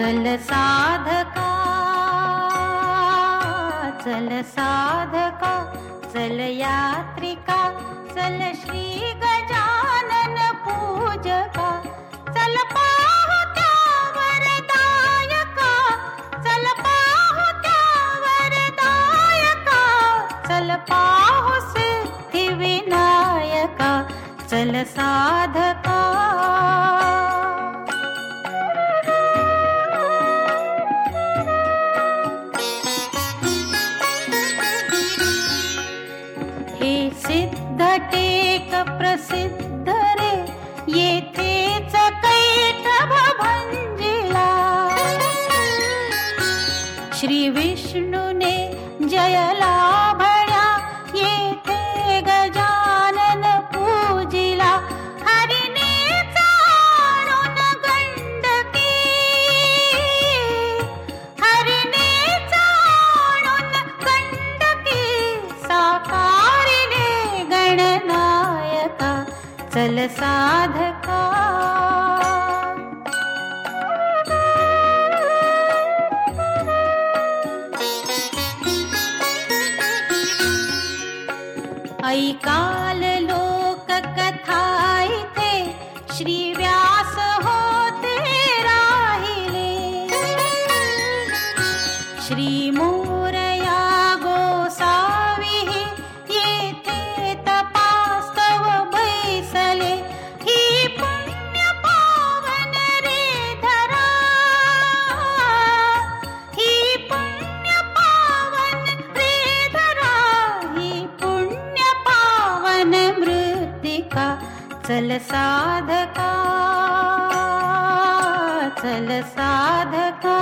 चल साधका चल साधका चल यात्रिका चल श्री गजानन पूजका चल पाहु त्या वरदायका चल पाहु त्या वरदायका चल पाहु सिद्धि विनायका चल साधका प्रसिद्ध रे येथेच कैटभ भंजिला श्री विष्णूने जयला चल साधका। ऐकाल लोक कथायते श्री व्यास होते राहिले। श्री चल साधका चल साधका